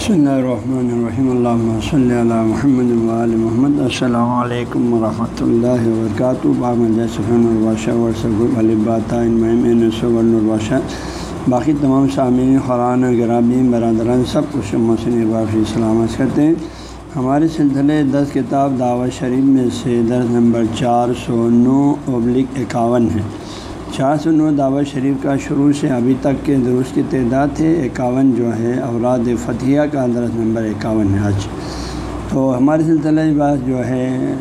بسم اللہ الرحمن الرحیم اللہ صلی اللہ محمد وآل محمد السلام علیکم ورحمۃ اللہ وبرکاتہ بابا سفین الباشہ ورثب الباشہ باقی تمام سامعین قرآن گرابی برادران سب کچھ محسن باقی سلامت کرتے ہیں ہمارے سلسلے دس کتاب دعوت شریف میں سے درس نمبر چار سو نو ابلک اکاون ہے چار سو نو دعوت شریف کا شروع سے ابھی تک کے درست کی تعداد ہے اکاون جو ہے اوراد فتح کا درس نمبر اکاون ہے۔ آج تو ہمارے سلسلہ بات جو ہے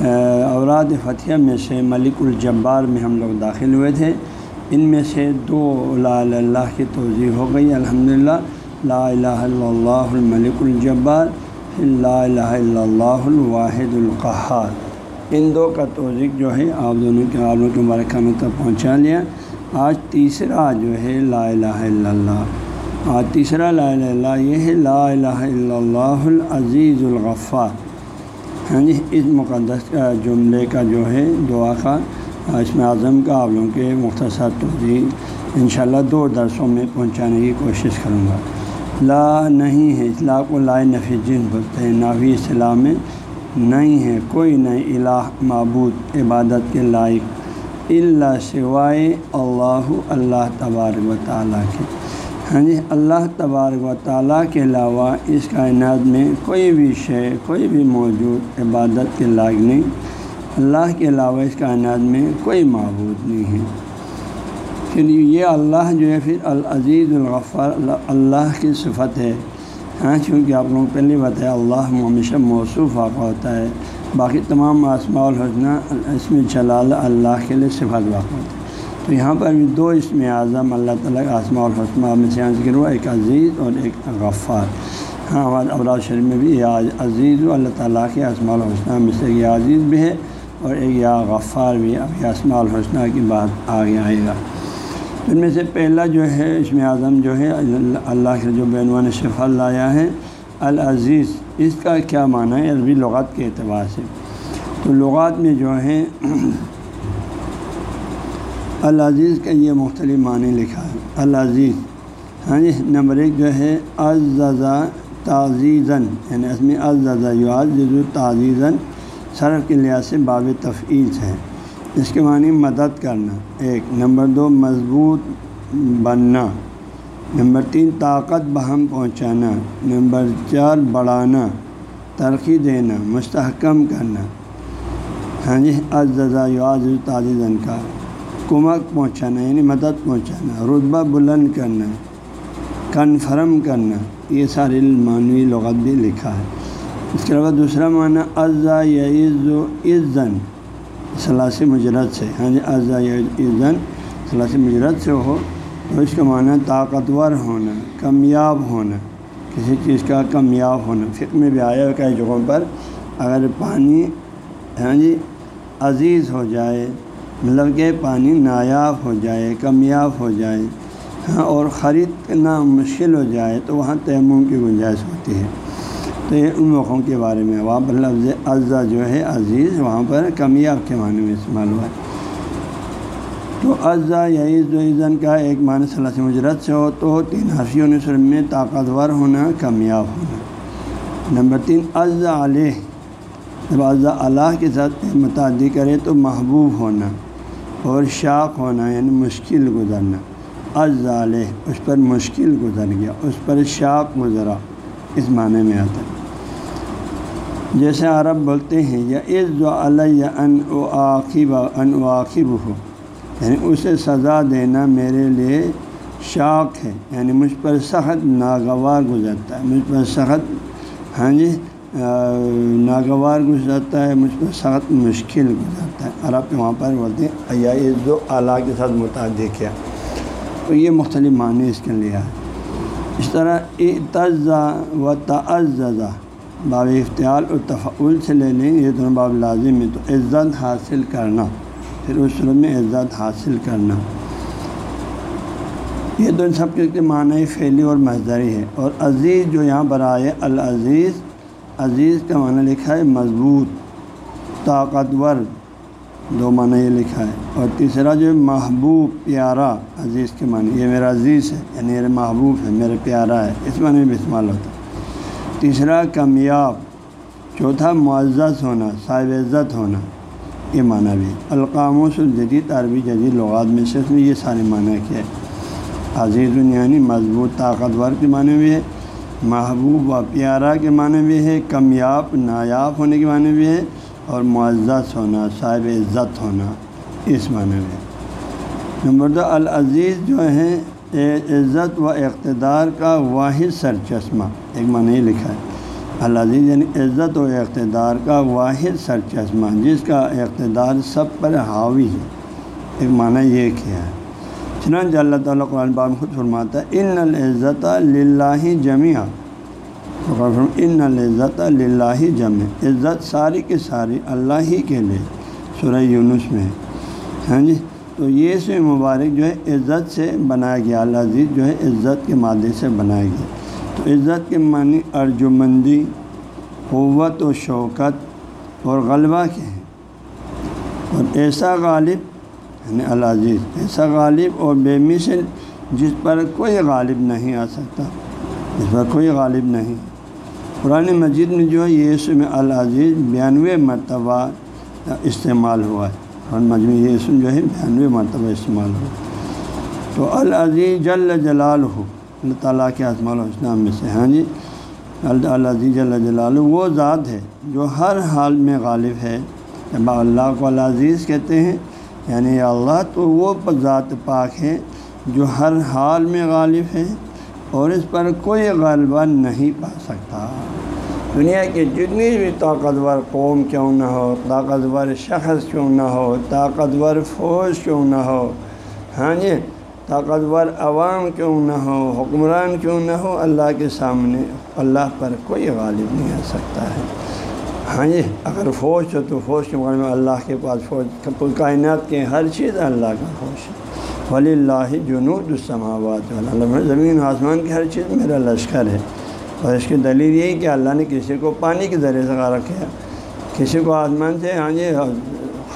اوراد فتح میں سے ملک الجبار میں ہم لوگ داخل ہوئے تھے۔ ان میں سے دو لا اللہ کی توضیع ہو گئی۔ الحمد للہ لا الہ الا اللہ الملک الجبار، لا الہ الا اللہ الواحد القحار ان دو کا توضیق جو ہے آپ دونوں کے عالم کے مبارکانوں تک پہنچا لیا۔ آج تیسرا جو ہے لا الہ الا اللہ۔ آج تیسرا لا الہ الا اللہ، یہ ہے لا الہ الا اللہ العزیز الغفار۔ ہاں جی اس مقدس کا جملے کا جو ہے دعا کا، اس میں اعظم کا آپ لوگوں کے مختصر توضیع ان شاء اللہ دو درسوں میں پہنچانے کی کوشش کروں گا۔ لا نہیں ہے اطلاق و لا نفی جن بولتے ہیں، نافی اصطلاح میں نہیں ہے، کوئی نہیں الہ، معبود، عبادت کے لائق اللہ سوائے اللہ اللہ تبارک و تعالیٰ کے۔ ہاں جی اللہ تبارک و تعالیٰ کے علاوہ اس کائنات میں کوئی بھی شے، کوئی بھی موجود، عبادت کے لائق نہیں۔ اللہ کے علاوہ اس کائنات میں کوئی معبود نہیں ہے۔ پھر یہ اللہ جو ہے، پھر العزیز الغفار، اللہ کی صفت ہے۔ ہاں چونکہ آپ لوگوں پہلے بتایا اللہ ہمیشہ موصوف واقع ہوتا ہے۔ باقی تمام آسماء الحسنہ اس میں جلال اللہ کے لیے صفت واقع ہوتا ہے تو یہاں پر بھی دو اس میں اعظم اللہ تعالیٰ آسماء الحسنہ میں سے ذکر ہوا ایک عزیز اور ایک غفار۔ ہاں ہمارے اوراد شریف میں بھی یہ عزیز و اللہ تعالیٰ کے آسماء الحسنہ میں سے یہ عزیز بھی ہے اور ایک یا غفار بھی اب یہ آسماء الحسنہ کی بات آگے آئے گا۔ ان میں سے پہلا جو ہے اس میں اعظم جو ہے، اللہ کے جو بینوان شفا لایا ہے، العزیز، اس کا کیا معنی ہے؟ عربی لغات کے اعتبار سے۔ تو لغات میں جو ہے، العزیز کا یہ مختلف معنی لکھا ہے۔ العزیز ہاں جی نمبر ایک جو ہے اززا تعزیزن یعنی اس میں اززا یو عزیز تعزیزن صرف کے لحاظ سے باب تفعیل ہے۔ اس کے معنی مدد کرنا۔ ایک، نمبر دو، مضبوط بننا۔ نمبر تین، طاقت بہم پہنچانا۔ نمبر چار، بڑھانا۔ ترقی دینا، مستحکم کرنا۔ ہاں جی اززا یواز تعزن کا۔ کمک پہنچانا یعنی مدد پہنچانا۔ رتبہ بلند کرنا۔ کنفرم کرنا۔ یہ سارے معنوی لغت بھی لکھا ہے۔ اس کے علاوہ دوسرا معنی ازا یعز و عزن۔ ثلاثی مجرت سے یعنی ہاں جی ازا عزن ثلاثی مجرت سے ہو، تو اس کا معنی طاقتور ہونا کامیاب ہونا، کسی چیز کا کامیاب ہونا۔ فکر میں بھی آیا کئی جگہوں پر اگر پانی ہاں جی عزیز ہو جائے مطلب کہ پانی نایاب ہو جائے کامیاب ہو جائے ہاں اور خریدنا مشکل ہو جائے، تو وہاں تیمم کی گنجائش ہوتی ہے۔ تو یہ ان موقعوں کے بارے میں۔ وہاں پر لفظ اعضا جو ہے عزیز، وہاں پر کمیاب کے معنی میں استعمال ہوا ہے۔ تو اعضا یا و کا ایک معنی صلاح مجرت سے ہو تو تین حرفی نصر میں طاقتور ہونا کامیاب ہونا۔ نمبر تین اعضا علیہ۔ جب اعضا اللہ کے ساتھ متعدی کرے تو محبوب ہونا اور شاق ہونا یعنی مشکل گزرنا۔ اعضا علیہ، اس پر مشکل گزر گیا، اس پر شاق گزرا۔ اس معنی میں آتا ہے۔ جیسے عرب بولتے ہیں، یا عز و علیہ ان و عاقب ان واقب ہو یعنی اسے سزا دینا میرے لیے شوق ہے۔ یعنی مجھ پر سخت ناگوار گزرتا ہے۔ مجھ پر سخت ہاں جی ناگوار گزرتا ہے، مجھ پر سخت مشکل گزرتا ہے۔ عرب کے وہاں پر بولتے ہیں یا عز و اعلیٰ کے ساتھ متعدد کیا؟ تو یہ مختلف معنی اس کے لیے ہے۔ اس طرح اعتضا و تعزا باب اختیال اور تفعول سے لے لیں، یہ دونوں باب لازم ہے تو عزت حاصل کرنا، پھر اس صورت میں عزت حاصل کرنا۔ یہ دونوں سب کے معنی فعلی اور مزدری ہے اور عزیز جو یہاں پر آئے، العزیز، عزیز کا معنی لکھا ہے مضبوط، طاقتور، دو معنی یہ لکھا ہے، اور تیسرا جو محبوب، پیارا، عزیز کے معنی، یہ میرا عزیز ہے یعنی میرے محبوب ہے میرا پیارا ہے، اس معنی میں استعمال ہوتا ہے۔ تیسرا کمیاب چوتھا معزز ہونا، صاحب عزت ہونا، یہ معنی بھی القاموس الجدید، عربی جدید لغات میں سے اس میں یہ سارے معنی کیا ہے عزیز یعنی مضبوط طاقتور کے معنی بھی ہے، محبوب و پیارا کے معنی بھی ہے کمیاب نایاب ہونے کے معنی بھی ہے، اور معزز ہونا، صاحب عزت ہونا، اس معنی میں۔ نمبر دو، العزیز جو ہے عزت و اقتدار کا واحد سر چشمہ ایک معنی لکھا ہے۔ العزیز یعنی عزت و اقتدار کا واحد سر چشمہ جس کا اقتدار سب پر حاوی ہے۔ ایک معنی یہ کیا ہے۔ چنانچہ اللہ تعالیٰ قرآن باب خود فرماتا ہے، ان العزت للہ جمعہ ان العزت للہ جمع عزت ساری کی ساری اللہ ہی کے لیے۔ سورہ یونس میں ہاں جی تو یہ سے مبارک جو ہے عزت سے بنایا گیا، اللہ عزیز جو ہے عزت کے مادے سے بنایا گیا۔ تو عزت کے معنی ارجمندی، قوت و شوکت اور غلبہ کے ہیں۔ اور ایسا غالب یعنی العزیز ایسا غالب اور بے مثل جس پر کوئی غالب نہیں آ سکتا۔ جس پر کوئی غالب نہیں۔ قرآن مجید میں جو ہے یہ اسم العزیز بیانوے مرتبہ استعمال ہوا ہے۔ قرآن مجموع یہ اسم جو ہے بیانوے مرتبہ استعمال ہوا تو العزیز جل جلال ہو اللہ تعالیٰ کے اعظم الحسنام میں سے ہاں جی؟ العزیز جل جلال وہ ذات ہے جو ہر حال میں غالب ہے۔ جب اللہ کو العزیز کہتے ہیں یعنی اللہ، تو وہ ذات پاک ہے جو ہر حال میں غالب ہے اور اس پر کوئی غالبہ نہیں پا سکتا۔ دنیا کی جتنی بھی طاقتور قوم کیوں نہ ہو، طاقتور شخص کیوں نہ ہو، طاقتور فوج کیوں نہ ہو ہاں جی طاقتور عوام کیوں نہ ہو، حکمران کیوں نہ ہو، اللہ کے سامنے اللہ پر کوئی غالب نہیں آ سکتا ہے۔ ہاں جی اگر فوج ہو تو فوج کے بارے میں اللہ کے پاس فوج کائنات کے ہر چیز اللہ کا فوج ہے۔ ولی اللہ جنوب السماوات اللہ زمین آسمان کی ہر چیز میرا لشکر ہے۔ اور اس کی دلیل یہی کہ اللہ نے کسی کو پانی کے ذریعے سے غارہ کیا کسی کو آسمان سے ہاں جی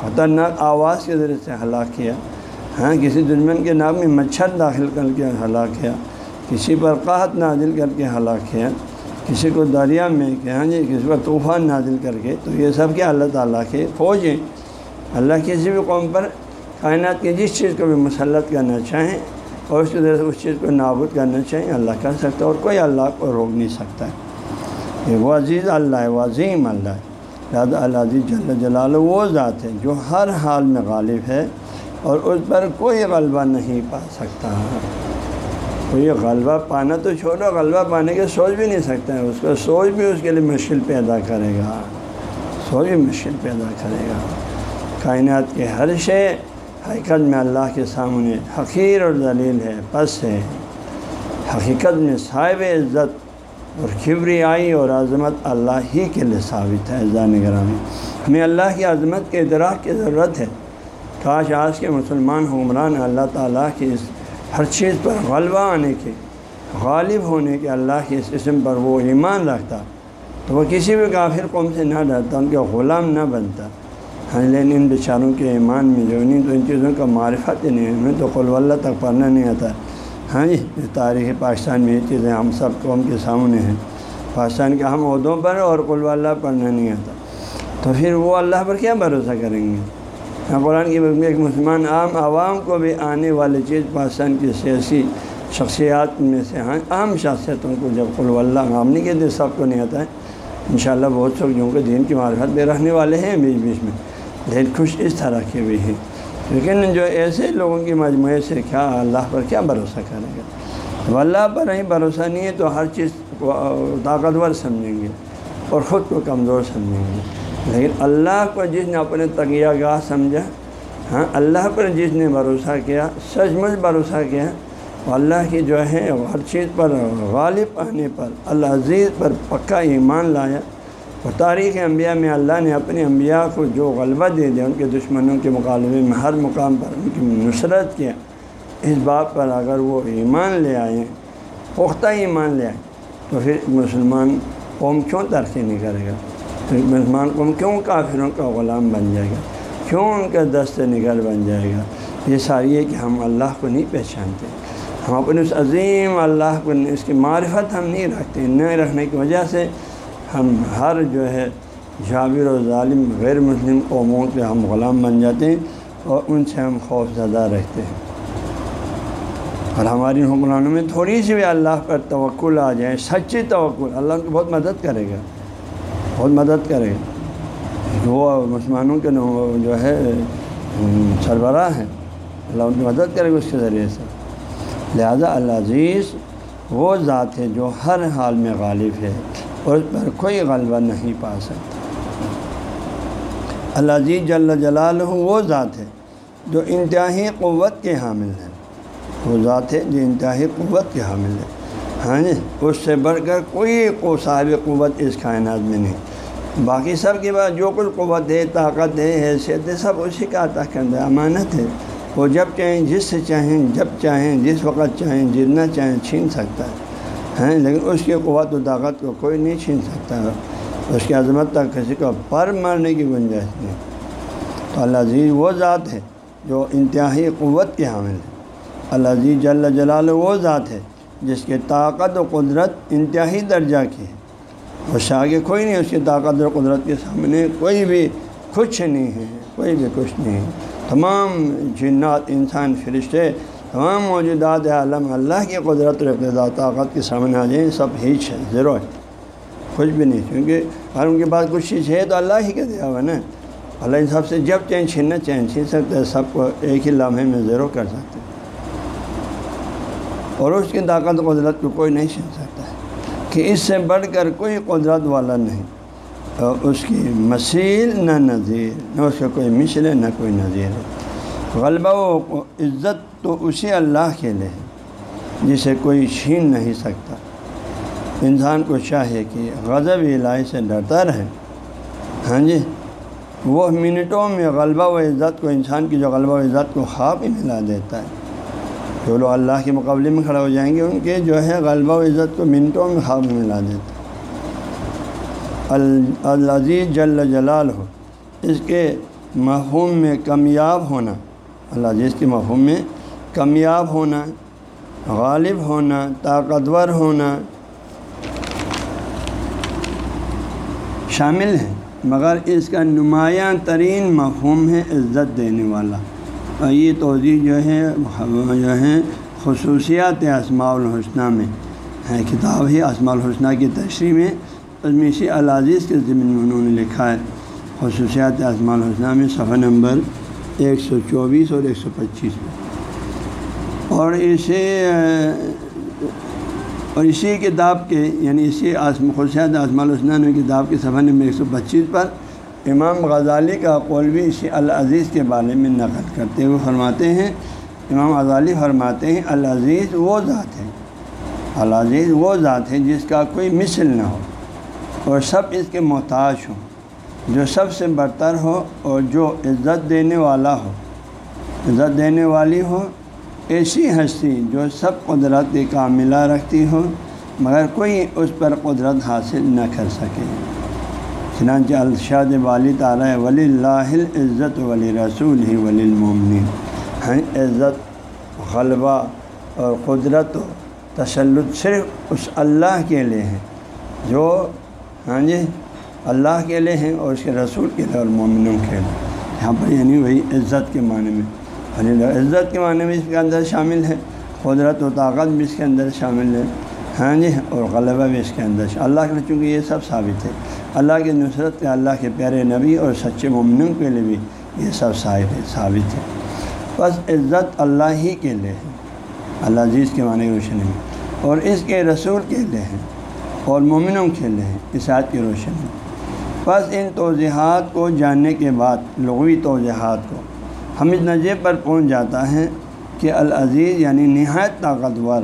خطرناک آواز کے ذریعے سے ہلاک کیا۔ ہاں کسی دشمن کے نام میں مچھر داخل کر کے ہلاک کیا۔ کسی پر قحط نازل کر کے ہلاک کیا۔ کسی کو دریا میں کہ ہاں جی کسی پر طوفان نازل کر کے۔ تو یہ سب کیا اللہ تعالیٰ کے فوج ہیں۔ اللہ کسی بھی قوم پر کائنات کی جس چیز کو بھی مسلط کرنا چاہیں اور اس کی وجہ سے اس چیز کو نابود کرنا چاہیں اللہ کر سکتا ہے اور کوئی اللہ کو روک نہیں سکتا۔ ہے یہ وہ عزیز اللہ ہے، وہ عظیم اللہ ہے۔ لہٰذا اللہ عزیز جل جلال وہ ذات ہے جو ہر حال میں غالب ہے اور اس پر کوئی غلبہ نہیں پا سکتا۔ کوئی غلبہ پانا تو چھوڑو، غلبہ پانے کے سوچ بھی نہیں سکتا ہے۔ اس کا سوچ بھی اس کے لیے مشکل پیدا کرے گا۔ سوچ بھی مشکل پیدا کرے گا۔ کائنات کے ہر شے حقیقت میں اللہ کے سامنے حقیر اور ذلیل ہے، پس ہے۔ حقیقت میں صاحب عزت اور کھبری آئی اور عظمت اللہ ہی کے لیے ثابت ہے عزان گرامی ہمیں اللہ کی عظمت کے ادراک کی ضرورت ہے۔ کاش آج کے مسلمان حکمران اللہ تعالیٰ کی اس ہر چیز پر غلبہ آنے کے، غالب ہونے کے اللہ کے اس اسم پر وہ ایمان رکھتا۔ تو وہ کسی بھی کافر قوم سے نہ ڈرتا، ان کا غلام نہ بنتا۔ ہاں، لیکن ان بیچاروں کے ایمان میں جو نہیں تو ان چیزوں کا معرفت ہی نہیں انہیں تو قلو اللہ تک پڑھنا نہیں آتا۔ ہاں جی تاریخ پاکستان میں یہ چیزیں ہم سب قوم کے سامنے ہیں۔ پاکستان کے ہم عہدوں پر اور قلو اللہ پڑھنا نہیں آتا۔ تو پھر وہ اللہ پر کیا بھروسہ کریں گے؟ ہاں، قرآن کی ایک مسلمان عام عوام کو بھی آنے والی چیز پاکستان کی سیاسی شخصیات میں سے ہاں عام شخصیتوں کو جب قلو اللہ عام نہیں کہتے سب کو نہیں آتا ہے، انشاءاللہ بہت سے جو کہ دین کی معرفت میں رہنے والے ہیں بیچ بیچ میں۔ لیکن خوش اس طرح کے بھی ہیں لیکن جو ایسے لوگوں کی مجموعے سے کیا اللہ پر کیا بھروسہ کرے گا اللہ پر نہیں بھروسہ نہیں ہے تو ہر چیز کو طاقتور سمجھیں گے اور خود کو کمزور سمجھیں گے۔ لیکن اللہ کو جس نے اپنے تقیہ گاہ سمجھا ہاں اللہ پر جس نے بھروسہ کیا، سچ مچ بھروسہ کیا اللہ کی جو ہے ہر چیز پر غالب آنے پر، اللہ عزیز پر پکا ایمان لایا۔ اور تاریخ انبیاء میں اللہ نے اپنے انبیاء کو جو غلبہ دے دیا، ان کے دشمنوں کے مقابلے میں ہر مقام پر ان کی نصرت کیا۔ اس بات پر اگر وہ ایمان لے آئیں پختہ ایمان لے آئیں تو پھر مسلمان قوم کیوں ترقی نہیں کرے گا؟ پھر مسلمان قوم کیوں کافروں کا غلام بن جائے گا؟ کیوں ان کا دست نگر بن جائے گا؟ یہ ساری ہے کہ ہم اللہ کو نہیں پہچانتے۔ ہم اپنے اس عظیم اللہ کو، اس کی معرفت ہم نہیں رکھتے۔ نہیں رکھنے کی وجہ سے ہم ہر جو ہے جابر و ظالم غیر مسلم قوموں کے ہم غلام بن جاتے ہیں اور ان سے ہم خوف زدہ رہتے ہیں۔ اور ہماری حکمرانوں میں تھوڑی سی بھی اللہ پر توقل آ جائے، سچی توقل اللہ کو بہت مدد کرے گا۔ بہت مدد کرے۔ گا وہ مسلمانوں کے جو ہے، سربراہ ہیں۔ اللہ ان کی مدد کرے گا اس کے ذریعے سے۔ لہذا اللہ عزیز وہ ذات ہے جو ہر حال میں غالب ہے۔ اور اس پر کوئی غلبہ نہیں پا سکتا۔ اللہ عزیز جل جلال وہ ذات ہے جو انتہائی قوت کے حامل ہے۔ وہ ذات ہے جو انتہائی قوت کے حامل ہے۔ ہاں جی اس سے بڑھ کر کوئی کو صاحب قوت اس کائنات میں نہیں۔ باقی سب کے بعد جو کچھ قوت ہے، طاقت ہے، حیثیت ہے، سب اسی کا عطا کردہ امانت ہے۔ وہ جب چاہیں، جس سے چاہیں، جب چاہیں، جس وقت چاہیں، جتنا چاہیں چھین سکتا ہے۔ ہیں، لیکن اس کی قوت و طاقت کو کوئی نہیں چھین سکتا۔ اس کی عظمت تک کسی کو پر مارنے کی گنجائش نہیں۔ تو اللہ عزیز وہ ذات ہے جو انتہائی قوت کے حامل ہے۔ اللہ عزیز جل جلال وہ ذات ہے جس کی طاقت و قدرت انتہائی درجہ کی ہے۔ اس آگے کوئی نہیں، اس کی طاقت و قدرت کے سامنے کوئی بھی کچھ نہیں ہے، کوئی بھی کچھ نہیں۔ ہے تمام جنات، انسان، فرشتے تمام موجودات عالم اللہ کی قدرت و اقتدار طاقت کے سامنے آ جائیں سب ہیچ ہے، زیرو ہے۔ کچھ بھی نہیں، کیونکہ اگر ان کے پاس کچھ چیز ہے تو اللہ ہی کا دیا ہوا نا۔ اللہ ان سب سے جب چین چھیننا چین چھین سکتے ہیں سب کو ایک ہی لمحے میں زیرو کر سکتے اور اس کی طاقت قدرت کو کوئی نہیں چھین سکتا ہے۔ کہ اس سے بڑھ کر کوئی قدرت والا نہیں۔ اس کی مسیل نہ نظیر نہ اس کا کوئی مثل ہے نہ کوئی نظیر ہے غلبہ و عزت تو اسی اللہ کے لیے ہے، جسے کوئی چھین نہیں سکتا۔ انسان کو چاہیے کہ غضب الہی سے ڈرتا رہے۔ ہاں جی وہ منٹوں میں غلبہ و عزت کو، انسان کی جو غلبہ و عزت کو خواب ہی ملا دیتا ہے۔ جو لوگ اللہ کے مقابلے میں کھڑے ہو جائیں گے، ان کے جو ہے غلبہ و عزت کو منٹوں میں خواب میں ملا دیتا ہے۔ العزیز جل جلال ہو اس کے مفہوم میں کامیاب ہونا۔ اللہ عزیز کے مفہوم میں کامیاب ہونا، غالب ہونا، طاقتور ہونا شامل ہے۔ مگر اس کا نمایاں ترین مفہوم ہے عزت دینے والا۔ اور یہ توضیع جو ہے جو ہے خصوصیات اسماع الحسنہ میں ہے۔ کتاب ہی اسماع الحسنہ کی تشریح میں۔ اس میں اسی العزیز کے ضمن میں انہوں نے لکھا ہے، خصوصیات اسماع الحسنہ میں صفحہ نمبر ایک سو چوبیس اور ایک سو پچیس میں۔ اور اسے، اور اسی کتاب کے یعنی اسی آسم خصوصیات آسم الحسن کتاب کے صفحہ نمبر ایک سو پچیس پر امام غزالی کا قول بھی اسی العزیز کے بارے میں نقل کرتے ہوئے فرماتے ہیں۔ امام غزالی فرماتے ہیں، العزیز وہ ذات ہے۔ العزیز وہ ذات ہے جس کا کوئی مثل نہ ہو اور سب اس کے محتاج ہوں۔ جو سب سے برتر ہو اور جو عزت دینے والا ہو۔ عزت دینے والی ہو ایسی ہستی جو سب قدرت کاملہ رکھتی ہو مگر کوئی اس پر قدرت حاصل نہ کر سکے۔ چنانچہ الشاد والی تعالیٰ ولی اللہ عزت ولی رسول ہی ولی المومن ہیں عزت، غلبہ اور قدرت و تسلط صرف اس اللہ کے لیے ہے جو ہاں جی اللہ کے لیے ہیں اور اس کے رسول کے لیے اور مومنوں کے لیے۔ یہاں پر یعنی وہی عزت کے معنی میں۔ یعنی عزت کے معنی میں اس کے اندر شامل ہے، قدرت و طاقت بھی اس کے اندر شامل ہے۔ ہاں جی اور غلبہ بھی اس کے اندر اللہ کے چونکہ یہ سب ثابت ہے۔ اللہ کی نصرت کے، اللہ کے پیارے نبی اور سچے ممنون کے لیے بھی یہ سب ہے، ثابت ہے۔ بس عزت اللہ ہی کے لیے ہے۔ اللہ عزیز کے معنی روشنی میں اور اس کے رسول کے لیے ہے اور مومنوں کے لیے ہے۔ اس آیت کی روشنی۔ بس ان توضیحات کو جاننے کے بعد، لغوی توضیحات کو۔ ہم اس نجے پر پہنچ جاتا ہے کہ العزیز یعنی نہایت طاقتور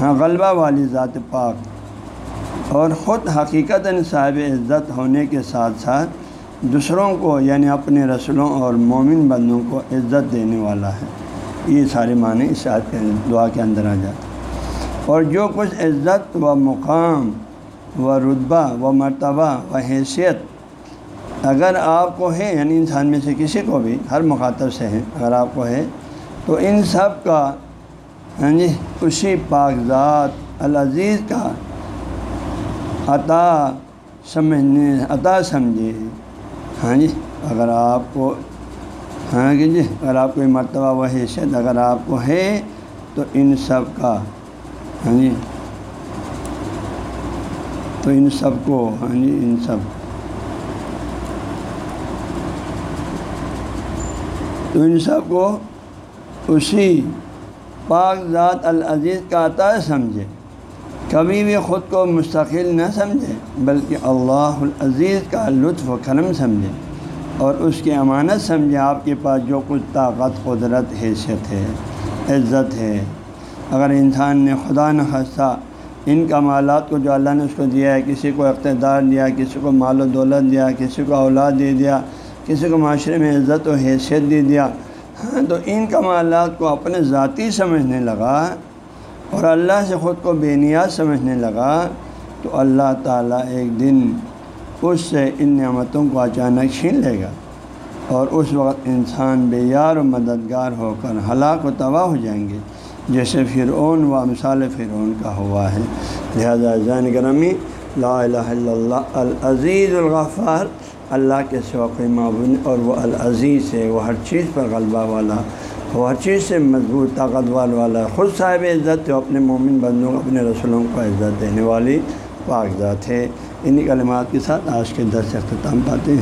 ہاں غلبہ والی ذات پاک اور خود حقیقت صاحب عزت ہونے کے ساتھ ساتھ دوسروں کو یعنی اپنے رسولوں اور مومن بندوں کو عزت دینے والا ہے۔ یہ سارے معنی اس دعا کے اندر آ جاتا اور جو کچھ عزت و مقام و رتبہ و مرتبہ و حیثیت۔ اگر آپ کو ہے یعنی انسان میں سے کسی کو بھی، ہر مخاطب سے ہے اگر آپ کو ہے تو ان سب کا ہاں جی اسی پاک ذات العزیز کا عطا سمجھنے، عطا سمجھے۔ ہاں جی اگر آپ کو ہاں کہ جی اگر آپ کو مرتبہ و حیثیت اگر آپ کو ہے، تو ان سب کا ہاں جی تو ان سب کو ہاں جی ان سب۔ تو ان سب کو اسی پاک ذات العزیز کا عطا سمجھے۔ کبھی بھی خود کو مستقل نہ سمجھے، بلکہ اللہ العزیز کا لطف و کرم سمجھے۔ اور اس کی امانت سمجھے، آپ کے پاس جو کچھ طاقت، قدرت، حیثیت ہے، عزت ہے۔ اگر انسان نے خدا نخواستہ ان کمالات کو جو اللہ نے اس کو دیا ہے، کسی کو اقتدار دیا، کسی کو مال و دولت دیا، کسی کو اولاد دے دیا، کسی کو معاشرے میں عزت و حیثیت دے دیا۔ ہاں تو ان کمالات کو اپنے ذاتی سمجھنے لگا اور اللہ سے خود کو بے نیاز سمجھنے لگا۔ تو اللہ تعالیٰ ایک دن اس سے ان نعمتوں کو اچانک چھین لے گا اور اس وقت انسان بے یار و مددگار ہو کر ہلاک و تباہ ہو جائیں گے۔ جیسے فرعون و مثال فرعون کا ہوا ہے۔ لہذا زین گرمی لا الہ الا اللہ، العزیز الغفار، اللہ کے سوق معبود اور وہ العزیز ہے، وہ ہر چیز پر غلبہ والا، وہ ہر چیز سے مضبوط طاقتور والا۔ خود صاحب عزت ہے اپنے مومن بندوں، اپنے رسولوں کو عزت دینے والی پاک ذات ہے۔ انہی کلمات کے ساتھ آج کے درس اختتام پاتے ہیں۔